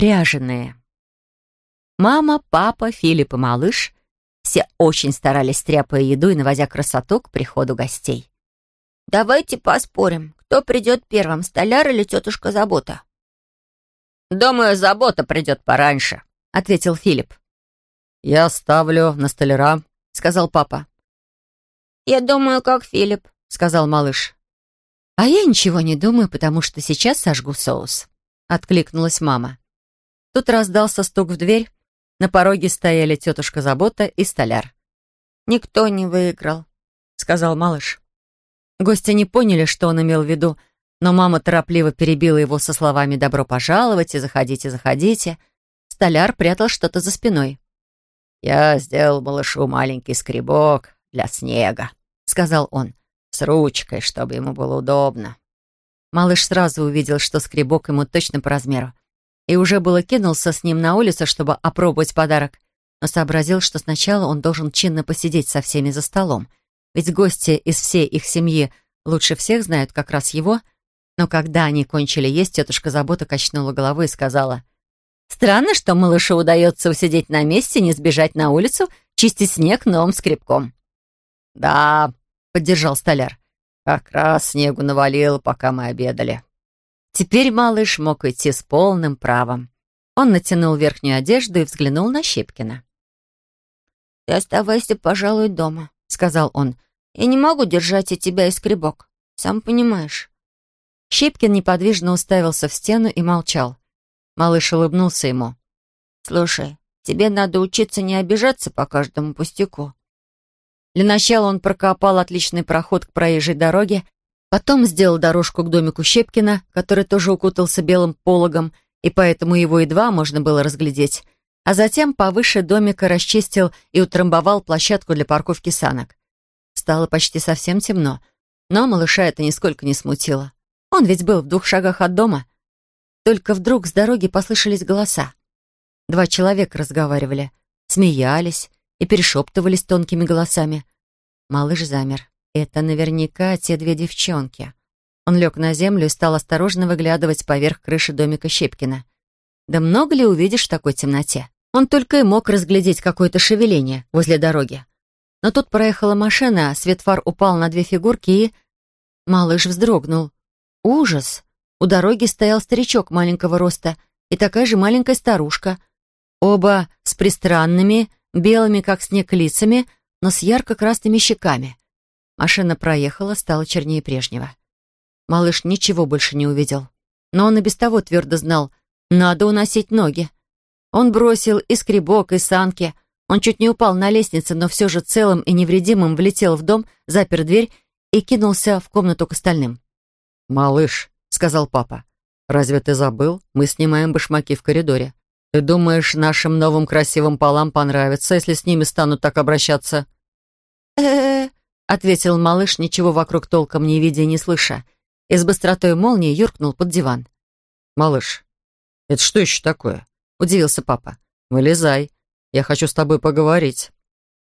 ряженые. Мама, папа, Филипп и малыш все очень старались, стряпая еду и наводя красоту к приходу гостей. «Давайте поспорим, кто придет первым, столяр или тетушка Забота?» «Думаю, Забота придет пораньше», — ответил Филипп. «Я ставлю на столяра», — сказал папа. «Я думаю, как Филипп», — сказал малыш. «А я ничего не думаю, потому что сейчас сожгу соус», — откликнулась мама. Тут раздался стук в дверь. На пороге стояли тетушка Забота и столяр. «Никто не выиграл», — сказал малыш. Гости не поняли, что он имел в виду, но мама торопливо перебила его со словами «добро пожаловать» и «заходите, заходите». Столяр прятал что-то за спиной. «Я сделал малышу маленький скребок для снега», — сказал он, «с ручкой, чтобы ему было удобно». Малыш сразу увидел, что скребок ему точно по размеру, и уже было кинулся с ним на улицу, чтобы опробовать подарок, но сообразил, что сначала он должен чинно посидеть со всеми за столом, ведь гости из всей их семьи лучше всех знают как раз его, но когда они кончили есть, тетушка Забота качнула головой и сказала, «Странно, что малышу удается усидеть на месте, не сбежать на улицу, чистить снег новым скребком». «Да», — поддержал столяр, «как раз снегу навалил, пока мы обедали». Теперь малыш мог идти с полным правом. Он натянул верхнюю одежду и взглянул на Щепкина. «Ты оставайся, пожалуй, дома», — сказал он. «Я не могу держать от тебя и скребок, сам понимаешь». Щепкин неподвижно уставился в стену и молчал. Малыш улыбнулся ему. «Слушай, тебе надо учиться не обижаться по каждому пустяку». Для начала он прокопал отличный проход к проезжей дороге Потом сделал дорожку к домику Щепкина, который тоже укутался белым пологом, и поэтому его едва можно было разглядеть. А затем повыше домика расчистил и утрамбовал площадку для парковки санок. Стало почти совсем темно, но малыша это нисколько не смутило. Он ведь был в двух шагах от дома. Только вдруг с дороги послышались голоса. Два человека разговаривали, смеялись и перешептывались тонкими голосами. Малыш замер. Это наверняка те две девчонки. Он лег на землю и стал осторожно выглядывать поверх крыши домика Щепкина. Да много ли увидишь в такой темноте? Он только и мог разглядеть какое-то шевеление возле дороги. Но тут проехала машина, свет фар упал на две фигурки и... Малыш вздрогнул. Ужас! У дороги стоял старичок маленького роста и такая же маленькая старушка. Оба с пристранными, белыми, как снег, лицами, но с ярко-красными щеками. Машина проехала, стала чернее прежнего. Малыш ничего больше не увидел. Но он и без того твердо знал, надо уносить ноги. Он бросил и скребок, и санки. Он чуть не упал на лестнице, но все же целым и невредимым влетел в дом, запер дверь и кинулся в комнату к остальным. «Малыш», — сказал папа, — «разве ты забыл? Мы снимаем башмаки в коридоре. Ты думаешь, нашим новым красивым полам понравится, если с ними станут так обращаться?» «Э-э-э», ответил малыш, ничего вокруг толком не видя и не слыша, и с быстротой молнии юркнул под диван. «Малыш, это что еще такое?» — удивился папа. «Вылезай, я хочу с тобой поговорить».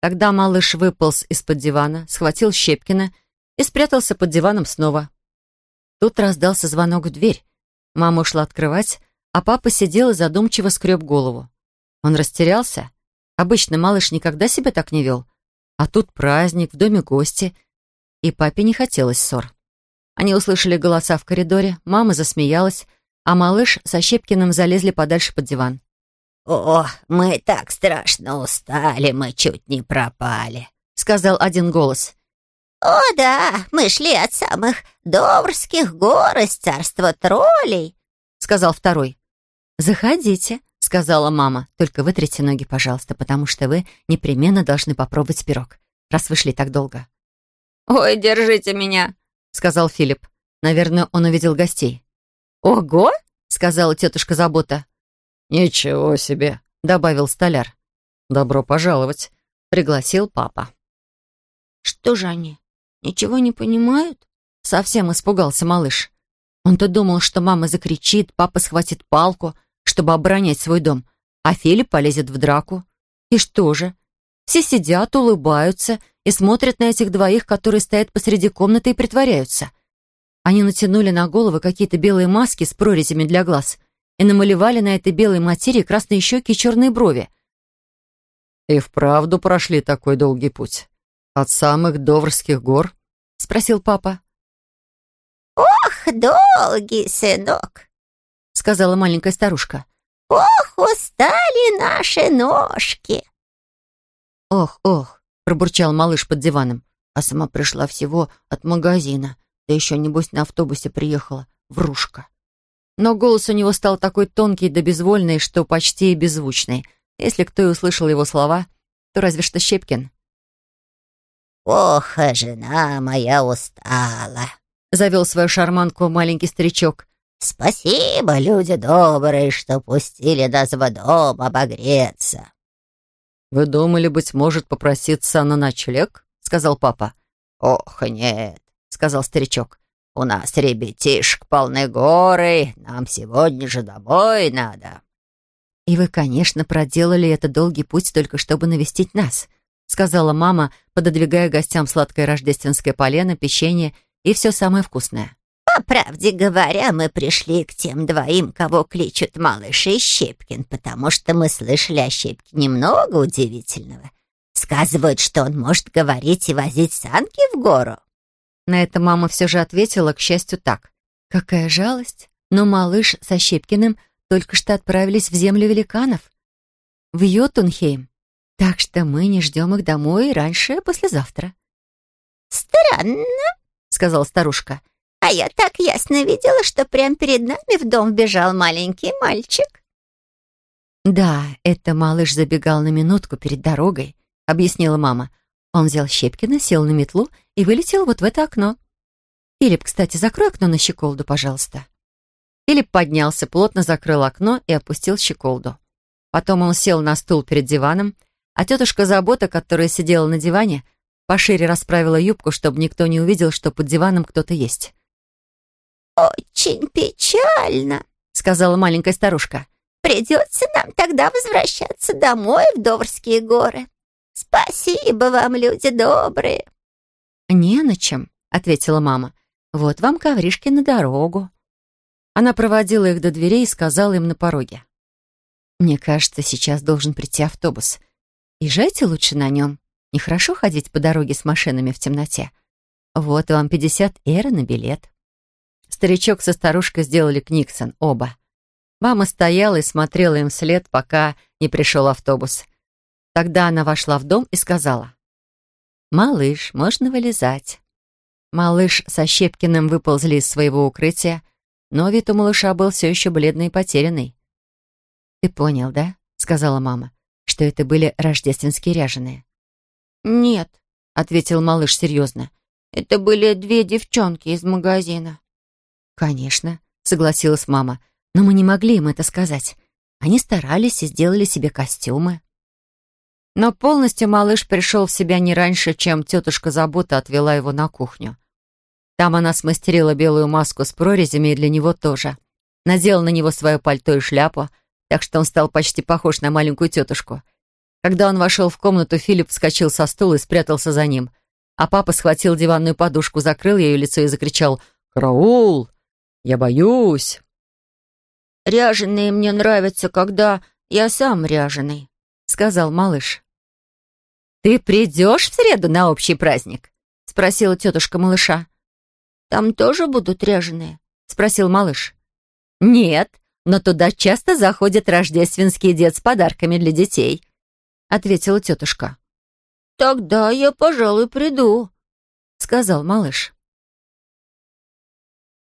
Тогда малыш выполз из-под дивана, схватил Щепкина и спрятался под диваном снова. Тут раздался звонок в дверь. Мама ушла открывать, а папа сидел и задумчиво скреб голову. Он растерялся. Обычно малыш никогда себя так не вел — а тут праздник, в доме гости. И папе не хотелось ссор. Они услышали голоса в коридоре, мама засмеялась, а малыш со Щепкиным залезли подальше под диван. «О, мы так страшно устали, мы чуть не пропали», — сказал один голос. «О, да, мы шли от самых Доврских гор из царства троллей», — сказал второй. «Заходите», — сказала мама. «Только вытрите ноги, пожалуйста, потому что вы непременно должны попробовать пирог, раз вышли так долго». «Ой, держите меня», — сказал Филипп. Наверное, он увидел гостей. «Ого!» — сказала тетушка Забота. «Ничего себе!» — добавил столяр. «Добро пожаловать!» — пригласил папа. «Что же они, ничего не понимают?» Совсем испугался малыш. Он-то думал, что мама закричит, папа схватит палку — чтобы оборонять свой дом, а Филипп полезет в драку. И что же? Все сидят, улыбаются и смотрят на этих двоих, которые стоят посреди комнаты и притворяются. Они натянули на головы какие-то белые маски с прорезями для глаз и намалевали на этой белой материи красные щеки и черные брови. «И вправду прошли такой долгий путь? От самых Доврских гор?» — спросил папа. «Ох, долгий, сынок!» — сказала маленькая старушка. «Ох, устали наши ножки!» «Ох, ох!» — пробурчал малыш под диваном. А сама пришла всего от магазина. Да еще, небось, на автобусе приехала. Врушка. Но голос у него стал такой тонкий да безвольный, что почти и беззвучный. Если кто и услышал его слова, то разве что Щепкин. «Ох, жена моя устала», — завел свою шарманку маленький старичок. «Спасибо, люди добрые, что пустили нас в дом обогреться». «Вы думали, быть может, попроситься на ночлег?» — сказал папа. «Ох, нет», — сказал старичок. «У нас ребятишек полны горы, нам сегодня же домой надо». «И вы, конечно, проделали этот долгий путь только чтобы навестить нас», — сказала мама, пододвигая гостям сладкое рождественское полено, печенье и все самое вкусное. «По правде говоря, мы пришли к тем двоим, кого кличут малыш и Щепкин, потому что мы слышали о Щепкине много удивительного. Сказывают, что он может говорить и возить санки в гору». На это мама все же ответила, к счастью, так. «Какая жалость! Но малыш со Щепкиным только что отправились в землю великанов, в Йотунхейм, так что мы не ждем их домой раньше послезавтра». «Странно», — сказала старушка. «А я так ясно видела, что прямо перед нами в дом бежал маленький мальчик». «Да, это малыш забегал на минутку перед дорогой», — объяснила мама. Он взял Щепкина, сел на метлу и вылетел вот в это окно. «Филипп, кстати, закрой окно на щеколду, пожалуйста». Филипп поднялся, плотно закрыл окно и опустил щеколду. Потом он сел на стул перед диваном, а тетушка Забота, которая сидела на диване, пошире расправила юбку, чтобы никто не увидел, что под диваном кто-то есть. «Очень печально», — сказала маленькая старушка. «Придется нам тогда возвращаться домой в Доврские горы. Спасибо вам, люди добрые». «Не на чем», — ответила мама. «Вот вам ковришки на дорогу». Она проводила их до дверей и сказала им на пороге. «Мне кажется, сейчас должен прийти автобус. Езжайте лучше на нем. Нехорошо ходить по дороге с машинами в темноте. Вот вам 50 эра на билет». Старичок со старушкой сделали Книксон, оба. Мама стояла и смотрела им вслед, пока не пришел автобус. Тогда она вошла в дом и сказала. «Малыш, можно вылезать». Малыш со Щепкиным выползли из своего укрытия, но вид у малыша был все еще бледный и потерянный. «Ты понял, да?» — сказала мама, что это были рождественские ряженые. «Нет», — ответил малыш серьезно. «Это были две девчонки из магазина». «Конечно», — согласилась мама, «но мы не могли им это сказать. Они старались и сделали себе костюмы». Но полностью малыш пришел в себя не раньше, чем тетушка Забота отвела его на кухню. Там она смастерила белую маску с прорезями и для него тоже. Надела на него свое пальто и шляпу, так что он стал почти похож на маленькую тетушку. Когда он вошел в комнату, Филипп вскочил со стула и спрятался за ним. А папа схватил диванную подушку, закрыл ее лицо и закричал «Караул! Я боюсь!» «Ряженые мне нравятся, когда я сам ряженый», — сказал малыш. «Ты придешь в среду на общий праздник?» — спросила тетушка малыша. Там тоже будут ряженые?» — спросил малыш. «Нет, но туда часто заходит рождественский дед с подарками для детей», — ответила тетушка. «Тогда я, пожалуй, приду», — сказал малыш.